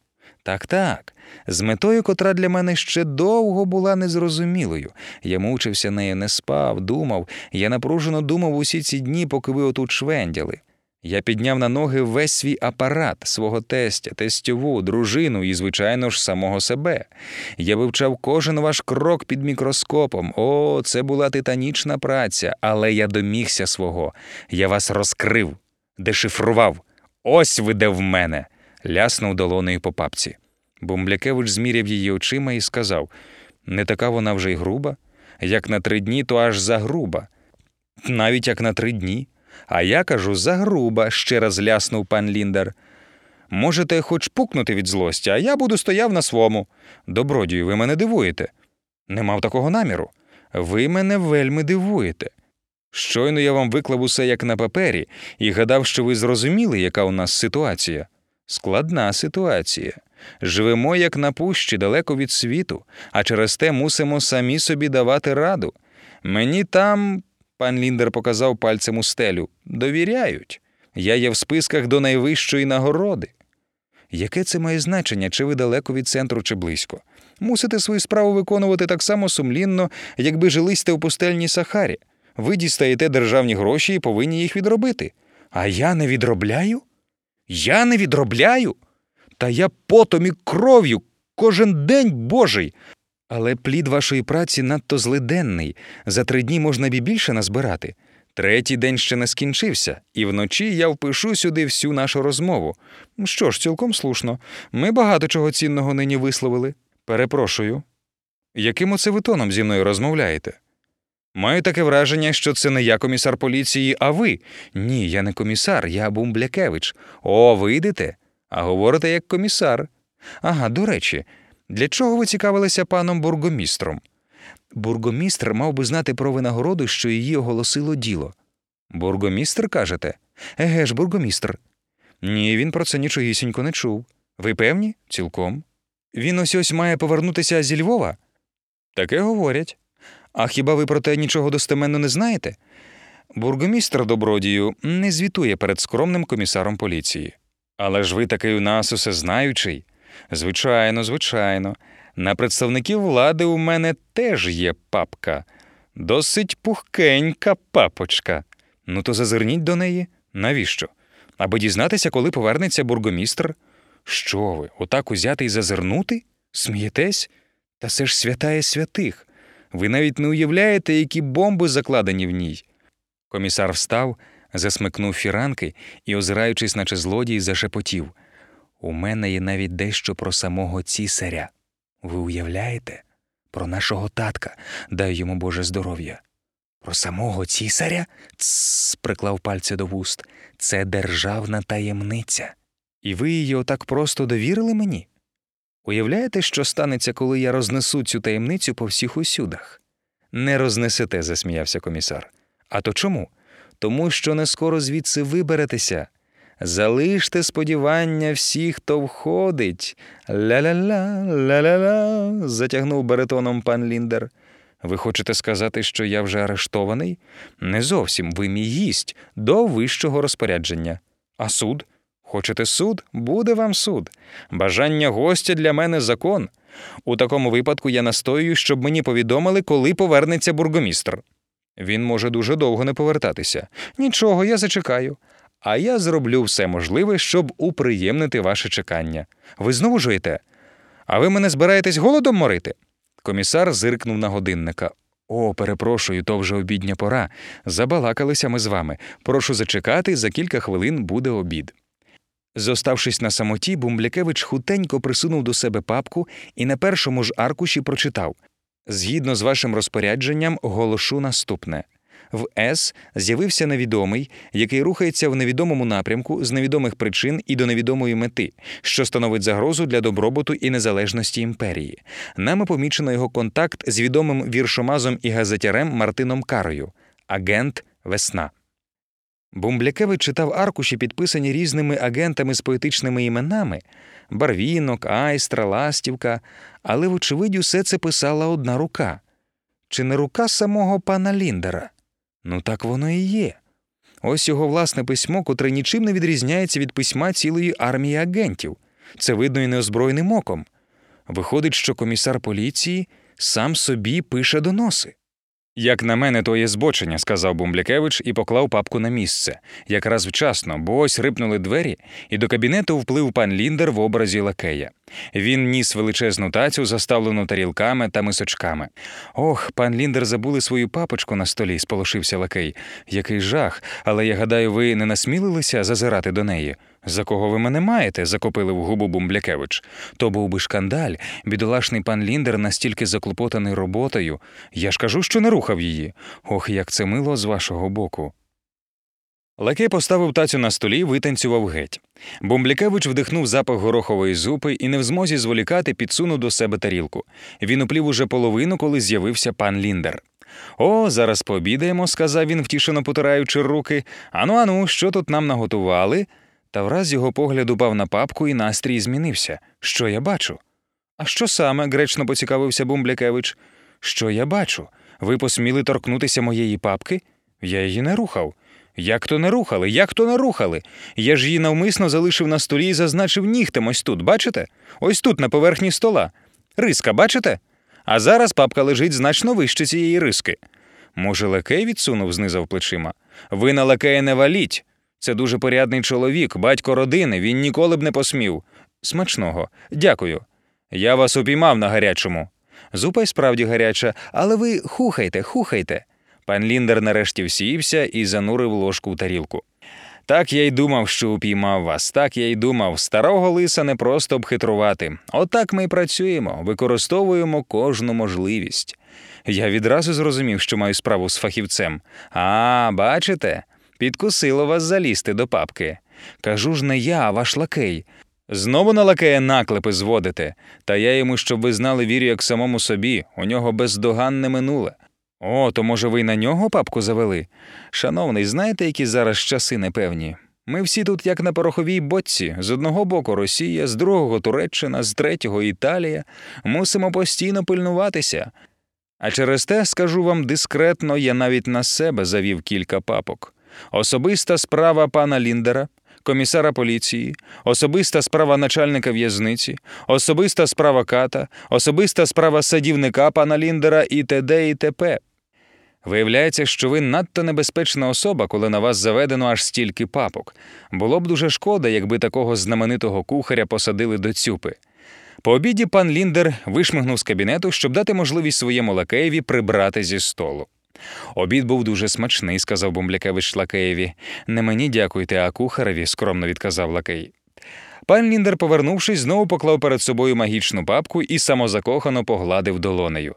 Так, так, з метою, котра для мене ще довго була незрозумілою. Я мучився нею, не спав, думав, я напружено думав усі ці дні, поки ви отут швендяли. Я підняв на ноги весь свій апарат, свого тестя, тестьову, дружину і, звичайно ж, самого себе. Я вивчав кожен ваш крок під мікроскопом. О, це була титанічна праця, але я домігся свого. Я вас розкрив, дешифрував. Ось ви де в мене. Ляснув долонею по папці. Бумблякевич зміряв її очима і сказав: не така вона вже й груба. Як на три дні, то аж загруба. Навіть як на три дні. А я кажу загруба, ще раз ляснув пан Ліндер. Можете хоч пукнути від злості, а я буду стояв на свому. Добродію, ви мене дивуєте. Не мав такого наміру. Ви мене вельми дивуєте. Щойно я вам виклав усе як на папері, і гадав, що ви зрозуміли, яка у нас ситуація. Складна ситуація. Живемо як на пущі, далеко від світу, а через те мусимо самі собі давати раду. Мені там, пан Ліндер показав пальцем у стелю, довіряють. Я є в списках до найвищої нагороди. Яке це має значення, чи ви далеко від центру, чи близько? Мусите свою справу виконувати так само сумлінно, якби жилисте у пустельній Сахарі. Ви дістаєте державні гроші і повинні їх відробити. А я не відробляю? Я не відробляю? Та я потом і кров'ю кожен день божий. Але плід вашої праці надто злиденний. За три дні можна б і більше назбирати. Третій день ще не скінчився, і вночі я впишу сюди всю нашу розмову. Що ж, цілком слушно. Ми багато чого цінного нині висловили. Перепрошую. Яким оце ви тоном зі мною розмовляєте? Маю таке враження, що це не я комісар поліції, а ви. Ні, я не комісар, я Бумблякевич. О, вийдете? А говорите як комісар. Ага, до речі, для чого ви цікавилися паном бургомістром? Бургомістр мав би знати про винагороду, що її оголосило діло. Бургомістр, кажете? Еге ж, бургомістр. Ні, він про це нічогісінько не чув. Ви певні? Цілком. Він ось ось має повернутися зі Львова? Таке говорять. А хіба ви про те нічого достеменно не знаєте? Бургомістр добродію не звітує перед скромним комісаром поліції. Але ж ви такий у нас усезнаючий. Звичайно, звичайно. На представників влади у мене теж є папка. Досить пухкенька папочка. Ну, то зазирніть до неї. Навіщо? Аби дізнатися, коли повернеться бургомістр. Що ви, отак узяти і зазирнути? Смієтесь? Та це ж святає святих. Ви навіть не уявляєте, які бомби закладені в ній. Комісар встав, засмикнув фіранки і, озираючись, наче злодій, зашепотів. У мене є навіть дещо про самого цісаря. Ви уявляєте? Про нашого татка, дай йому Боже здоров'я. Про самого цісаря? Цс, приклав пальці до вуст. Це державна таємниця. І ви її отак просто довірили мені? Уявляєте, що станеться, коли я рознесу цю таємницю по всіх усюдах? Не рознесете, засміявся комісар. А то чому? Тому що не скоро звідси виберетеся. Залиште сподівання всіх, хто входить. Ля-ля-ля, ля-ля-ля, затягнув баритоном пан Ліндер. Ви хочете сказати, що я вже арештований? Не зовсім ви мій гість до вищого розпорядження. А суд? Хочете суд? Буде вам суд. Бажання гостя для мене закон. У такому випадку я настоюю, щоб мені повідомили, коли повернеться бургомістр. Він може дуже довго не повертатися. Нічого, я зачекаю. А я зроблю все можливе, щоб уприємнити ваше чекання. Ви знову жуєте? А ви мене збираєтесь голодом морити? Комісар зиркнув на годинника. О, перепрошую, то вже обідня пора. Забалакалися ми з вами. Прошу зачекати, за кілька хвилин буде обід. Зоставшись на самоті, Бумблякевич хутенько присунув до себе папку і на першому ж аркуші прочитав Згідно з вашим розпорядженням, оголошу наступне. В С з'явився невідомий, який рухається в невідомому напрямку з невідомих причин і до невідомої мети, що становить загрозу для добробуту і незалежності імперії. Нами помічено його контакт з відомим віршомазом і газетярем Мартином Карою, агент Весна. Бумблякевич читав аркуші, підписані різними агентами з поетичними іменами Барвінок, Айстра, Ластівка, але, вочевидь, усе це писала одна рука. Чи не рука самого пана Ліндера? Ну так воно і є. Ось його власне письмо, котре нічим не відрізняється від письма цілої армії агентів. Це видно і неозброєним оком. Виходить, що комісар поліції сам собі пише доноси. Як на мене, то є збочення, сказав Бумблякевич і поклав папку на місце. Якраз вчасно, бо ось рипнули двері, і до кабінету вплив пан Ліндер в образі лакея. Він ніс величезну тацю, заставлену тарілками та мисочками. Ох, пан Ліндер забули свою папочку на столі, сполошився лакей. Який жах, але я гадаю, ви не насмілилися зазирати до неї. За кого ви мене маєте? закопили в губу Бумблякевич. То був би шкандаль. Бідолашний пан Ліндер настільки заклопотаний роботою. Я ж кажу, що не рухав її. Ох, як це мило з вашого боку. Лакей поставив тацю на столі, витанцював геть. Бомблякевич вдихнув запах горохової зупи і не в змозі зволікати підсунув до себе тарілку. Він уплів уже половину, коли з'явився пан Ліндер. О, зараз пообідаємо, сказав він, втішено потираючи руки. Ану, ану, що тут нам наготували? Та враз його погляд упав на папку, і настрій змінився. Що я бачу? А що саме? гречно поцікавився Бумблякевич. Що я бачу? Ви посміли торкнутися моєї папки? Я її не рухав. Як то не рухали? Як то не рухали? Я ж її навмисно залишив на столі і зазначив нігтем ось тут, бачите? Ось тут, на поверхні стола. Риска, бачите? А зараз папка лежить значно вище цієї риски. Може, лакей відсунув, знизав плечима. Ви на лакея не валіть. Це дуже порядний чоловік, батько родини, він ніколи б не посмів. Смачного. Дякую. Я вас упіймав на гарячому. Зупа й справді гаряча, але ви хухайте, хухайте. Пан Ліндер нарешті всіївся і занурив ложку в тарілку. Так я й думав, що упіймав вас, так я й думав. Старого лиса не просто обхитрувати. Отак ми й працюємо, використовуємо кожну можливість. Я відразу зрозумів, що маю справу з фахівцем. А, бачите, підкусило вас залізти до папки. Кажу ж не я, а ваш лакей. Знову на лакея наклепи зводите, та я йому, щоб ви знали, вірю як самому собі, у нього бездоганне минуле. О, то може ви й на нього папку завели? Шановний, знаєте, які зараз часи непевні? Ми всі тут, як на пороховій боці, з одного боку Росія, з другого Туреччина, з третього Італія, мусимо постійно пильнуватися. А через те, скажу вам дискретно, я навіть на себе завів кілька папок. Особиста справа пана Ліндера, комісара поліції, особиста справа начальника в'язниці, особиста справа ката, особиста справа садівника пана Ліндера і т.д. і т.п. Виявляється, що ви надто небезпечна особа, коли на вас заведено аж стільки папок. Було б дуже шкода, якби такого знаменитого кухаря посадили до цюпи. По обіді пан Ліндер вишмигнув з кабінету, щоб дати можливість своєму лакеєві прибрати зі столу. Обід був дуже смачний, сказав Бумблякевич лакеєві. Не мені дякуйте, а кухареві, скромно відказав лакей. Пан Ліндер, повернувшись, знову поклав перед собою магічну папку і самозакохано погладив долонею.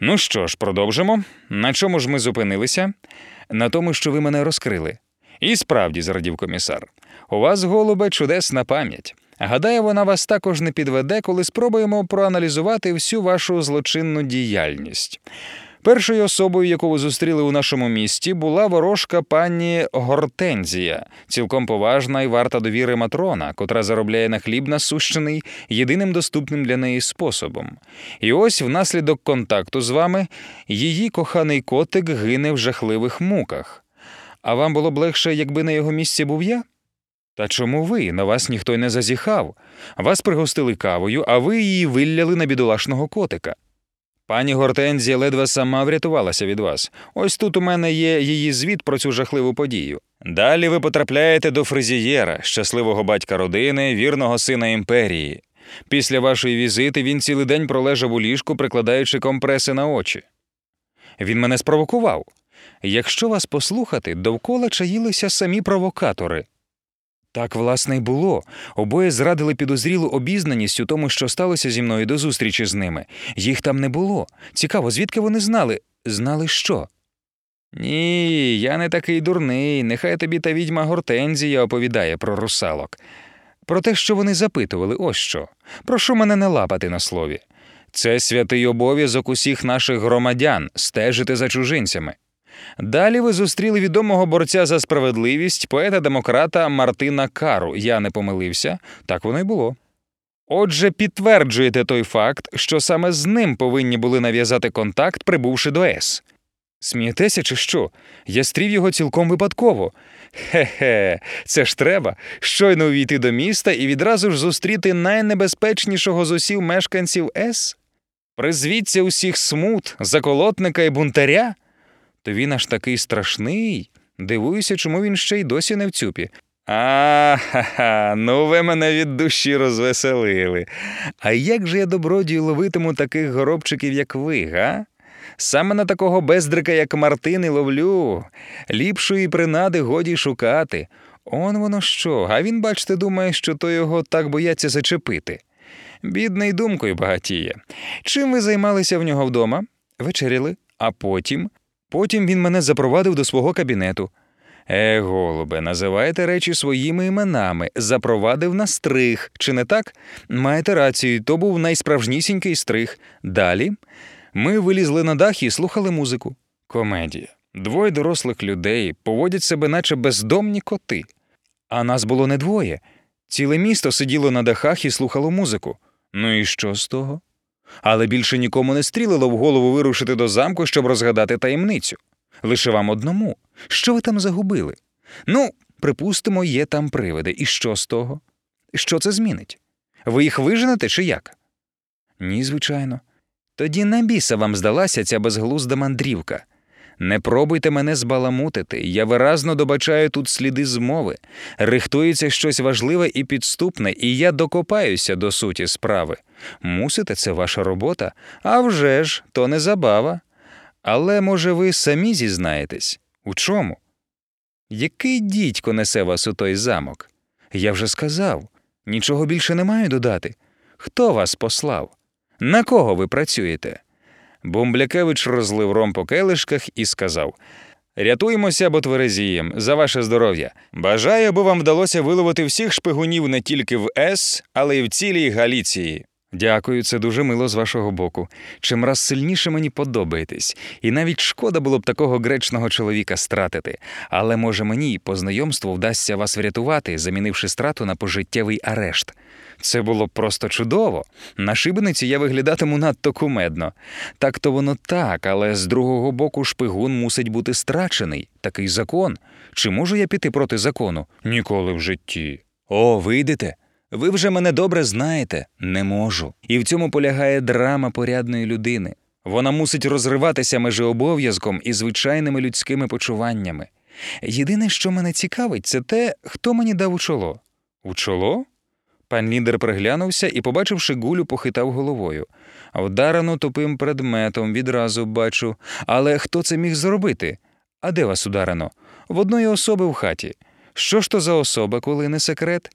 Ну що ж, продовжимо. На чому ж ми зупинилися? На тому, що ви мене розкрили. І справді, зрадів комісар, у вас, голубе, чудесна пам'ять. Гадаю, вона вас також не підведе, коли спробуємо проаналізувати всю вашу злочинну діяльність. Першою особою, яку ви зустріли у нашому місті, була ворожка пані Гортензія, цілком поважна і варта довіри матрона, котра заробляє на хліб насущений єдиним доступним для неї способом. І ось внаслідок контакту з вами її коханий котик гине в жахливих муках. А вам було б легше, якби на його місці був я? Та чому ви? На вас ніхто й не зазіхав. Вас пригостили кавою, а ви її вилляли на бідолашного котика. Пані Гортензія ледве сама врятувалася від вас. Ось тут у мене є її звіт про цю жахливу подію. Далі ви потрапляєте до Фризієра, щасливого батька родини, вірного сина імперії. Після вашої візити він цілий день пролежав у ліжку, прикладаючи компреси на очі. Він мене спровокував. Якщо вас послухати, довкола чаїлися самі провокатори. Так, власне, й було. Обоє зрадили підозрілу обізнаність у тому, що сталося зі мною до зустрічі з ними. Їх там не було. Цікаво, звідки вони знали? Знали що? Ні, я не такий дурний. Нехай тобі та відьма Гортензія оповідає про русалок. Про те, що вони запитували, ось що. Прошу мене не лапати на слові. Це святий обов'язок усіх наших громадян стежити за чужинцями. Далі ви зустріли відомого борця за справедливість, поета-демократа Мартина Кару. Я не помилився, так воно й було. Отже, підтверджуєте той факт, що саме з ним повинні були нав'язати контакт, прибувши до С. Смієтеся чи що? Я стрів його цілком випадково. Хе-хе, це ж треба щойно увійти до міста і відразу ж зустріти найнебезпечнішого з усіх мешканців С? Призвіться усіх смут, заколотника і бунтаря? То він аж такий страшний. Дивуюся, чому він ще й досі не в цюпі. А, ха-ха, ну ви мене від душі розвеселили. А як же я добродію ловитиму таких горобчиків, як ви, га? Саме на такого бездрика, як Мартин, і ловлю. Ліпшої принади годі шукати. Он воно що, а він, бачите, думає, що то його так бояться зачепити. Бідний думкою багатіє. Чим ви займалися в нього вдома? Вечеряли, а потім. Потім він мене запровадив до свого кабінету. Е, голубе, називайте речі своїми іменами, запровадив на стриг, чи не так? Маєте рацію, то був найсправжнісінький стриг. Далі ми вилізли на дах і слухали музику. Комедія. Двоє дорослих людей поводять себе, наче бездомні коти. А нас було не двоє. Ціле місто сиділо на дахах і слухало музику. Ну і що з того? Але більше нікому не стрілило в голову вирушити до замку, щоб розгадати таємницю. Лише вам одному. Що ви там загубили? Ну, припустимо, є там привиди. І що з того? Що це змінить? Ви їх виженете чи як? Ні, звичайно. Тоді на біса вам здалася ця безглузда мандрівка. Не пробуйте мене збаламутити, я виразно добачаю тут сліди змови, рихтується щось важливе і підступне, і я докопаюся до суті справи. Мусите, це ваша робота, а вже ж, то не забава. Але, може, ви самі зізнаєтесь? У чому? Який дідько несе вас у той замок? Я вже сказав, нічого більше не маю додати. Хто вас послав? На кого ви працюєте? Бумблякевич розлив ром по келишках і сказав: Рятуємося, бо тверезієм, за ваше здоров'я. Бажаю, аби вам вдалося виловити всіх шпигунів не тільки в С, але й в цілій Галіції. Дякую, це дуже мило з вашого боку. Чим раз сильніше мені подобаєтесь, і навіть шкода було б такого гречного чоловіка стратити. Але може мені по знайомству вдасться вас врятувати, замінивши страту на пожиттєвий арешт. Це було просто чудово. На шибениці я виглядатиму надто кумедно. Так то воно так, але з другого боку шпигун мусить бути страчений. Такий закон. Чи можу я піти проти закону? Ніколи в житті. О, вийдете? Ви вже мене добре знаєте, не можу. І в цьому полягає драма порядної людини. Вона мусить розриватися між обов'язком і звичайними людськими почуваннями. Єдине, що мене цікавить, це те, хто мені дав у чоло. У чоло? Пан лідер приглянувся і, побачивши гулю, похитав головою. Вдарено тупим предметом відразу бачу. Але хто це міг зробити? А де вас ударено? В одної особи в хаті. Що ж то за особа, коли не секрет?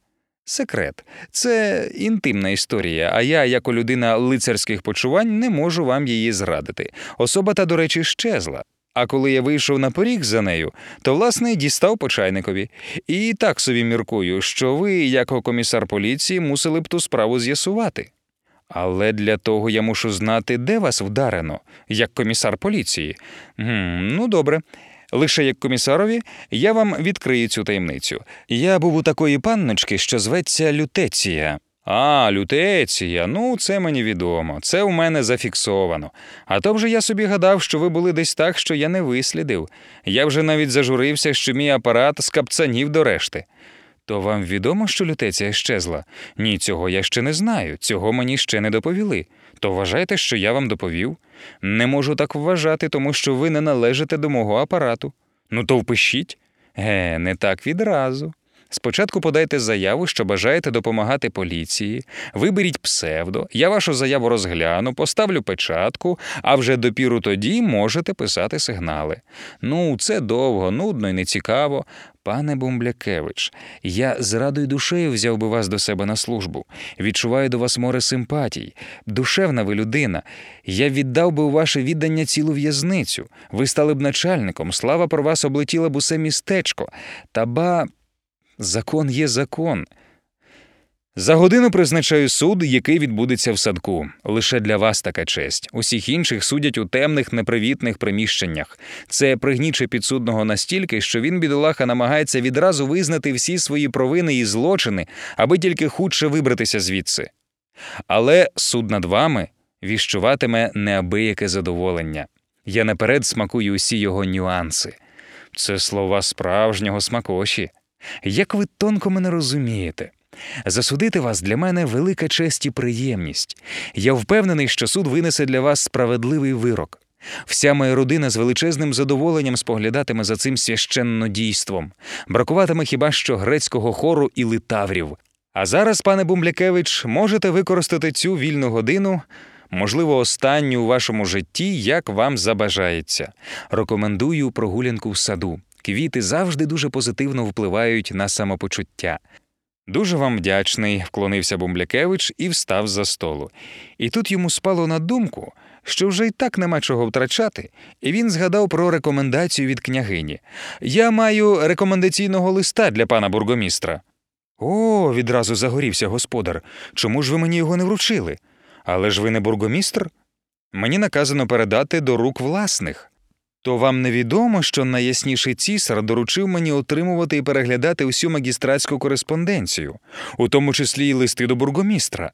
Секрет це інтимна історія, а я, як людина лицарських почувань, не можу вам її зрадити. Особа та, до речі, щезла. А коли я вийшов на поріг за нею, то власне дістав по чайникові. І так собі міркую, що ви, як комісар поліції, мусили б ту справу з'ясувати. Але для того я мушу знати, де вас вдарено, як комісар поліції. Гм, ну, добре. Лише як комісарові я вам відкрию цю таємницю. Я був у такої панночки, що зветься Лютеція. А, Лютеція, ну це мені відомо. Це у мене зафіксовано. А то вже я собі гадав, що ви були десь так, що я не вислідив. Я вже навіть зажурився, що мій апарат скапцанів до решти. То вам відомо, що лютеція щезла? Ні, цього я ще не знаю, цього мені ще не доповіли. То вважайте, що я вам доповів? Не можу так вважати, тому що ви не належите до мого апарату. Ну то впишіть. Ге, не так відразу. Спочатку подайте заяву, що бажаєте допомагати поліції, виберіть псевдо, я вашу заяву розгляну, поставлю печатку, а вже допіру тоді можете писати сигнали. Ну, це довго, нудно і нецікаво. Пане Бумблякевич, я з радою душею взяв би вас до себе на службу. Відчуваю до вас море симпатій. Душевна ви людина. Я віддав би у ваше віддання цілу в'язницю. Ви стали б начальником, слава про вас облетіла б усе містечко. Та ба. Закон є закон. За годину призначаю суд, який відбудеться в садку. Лише для вас така честь. Усіх інших судять у темних, непривітних приміщеннях. Це пригніче підсудного настільки, що він, бідолаха, намагається відразу визнати всі свої провини і злочини, аби тільки худше вибратися звідси. Але суд над вами віщуватиме неабияке задоволення. Я наперед смакую усі його нюанси. Це слова справжнього смакоші. Як ви тонко мене розумієте? Засудити вас для мене велика честь і приємність. Я впевнений, що суд винесе для вас справедливий вирок. Вся моя родина з величезним задоволенням споглядатиме за цим священнодійством. Бракуватиме хіба що грецького хору і литаврів. А зараз, пане Бумблякевич, можете використати цю вільну годину, можливо, останню у вашому житті, як вам забажається. Рекомендую прогулянку в саду. Квіти завжди дуже позитивно впливають на самопочуття. Дуже вам вдячний, вклонився Бумблякевич і встав за столу. І тут йому спало на думку, що вже й так нема чого втрачати, і він згадав про рекомендацію від княгині. Я маю рекомендаційного листа для пана бургомістра. О, відразу загорівся господар. Чому ж ви мені його не вручили? Але ж ви не бургомістр? Мені наказано передати до рук власних. То вам невідомо, що найясніший цісар доручив мені отримувати і переглядати всю магістратську кореспонденцію, у тому числі й листи до бургомістра.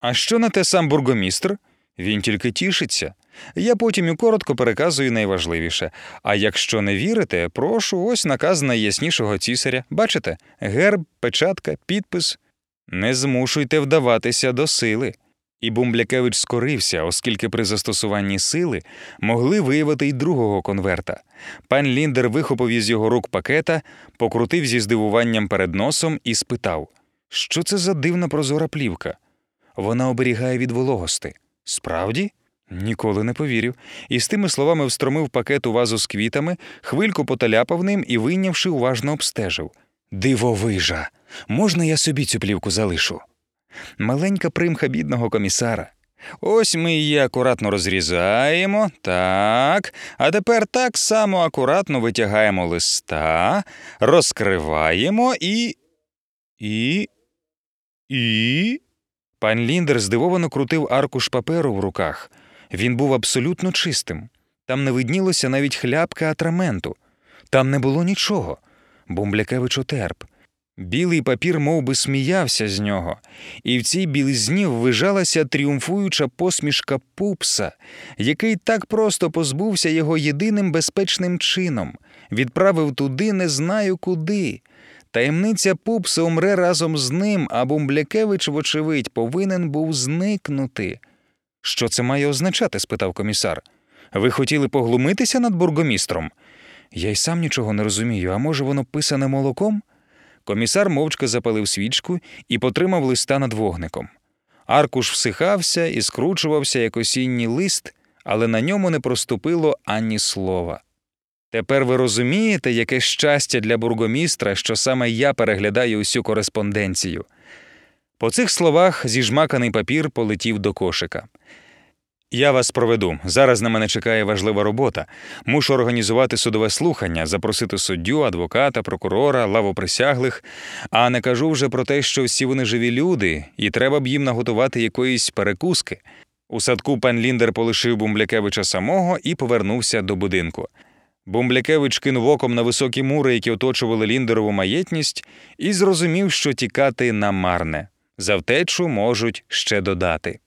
А що на те сам бургомістр? Він тільки тішиться. Я потім і коротко переказую найважливіше. А якщо не вірите, прошу ось наказ найяснішого цісаря. Бачите, герб, печатка, підпис. Не змушуйте вдаватися до сили. І Бумблякевич скорився, оскільки при застосуванні сили могли виявити й другого конверта. Пан Ліндер вихопив із його рук пакета, покрутив зі здивуванням перед носом і спитав: Що це за дивна прозора плівка? Вона оберігає від вологости. Справді? Ніколи не повірив. І з тими словами встромив пакет у вазу з квітами, хвильку поталяпав ним і, вийнявши, уважно обстежив. Дивовижа! Можна я собі цю плівку залишу? Маленька примха бідного комісара. Ось ми її акуратно розрізаємо. Так. А тепер так само акуратно витягаємо листа, розкриваємо і. І. І. Пан Ліндер здивовано крутив аркуш паперу в руках. Він був абсолютно чистим. Там не виднілося навіть хляпка атраменту. Там не було нічого. Бумблякевич отерп. Білий папір мов би, сміявся з нього, і в цій білизні ввижалася тріумфуюча посмішка пупса, який так просто позбувся його єдиним безпечним чином, відправив туди не знаю куди. Таємниця пупса умре разом з ним, а Бумблякевич, вочевидь, повинен був зникнути. Що це має означати? спитав комісар. Ви хотіли поглумитися над бургомістром? Я й сам нічого не розумію, а може, воно писане молоком? Комісар мовчки запалив свічку і потримав листа над вогником. Аркуш всихався і скручувався, як осінній лист, але на ньому не проступило ані слова. Тепер ви розумієте, яке щастя для бургомістра, що саме я переглядаю усю кореспонденцію. По цих словах зіжмаканий папір полетів до кошика. Я вас проведу. Зараз на мене чекає важлива робота. Мушу організувати судове слухання, запросити суддю, адвоката, прокурора, лаву присяглих. А не кажу вже про те, що всі вони живі люди, і треба б їм наготувати якоїсь перекуски. У садку пан Ліндер полишив Бумблякевича самого і повернувся до будинку. Бумблякевич кинув оком на високі мури, які оточували Ліндерову маєтність, і зрозумів, що тікати намарне. За втечу можуть ще додати.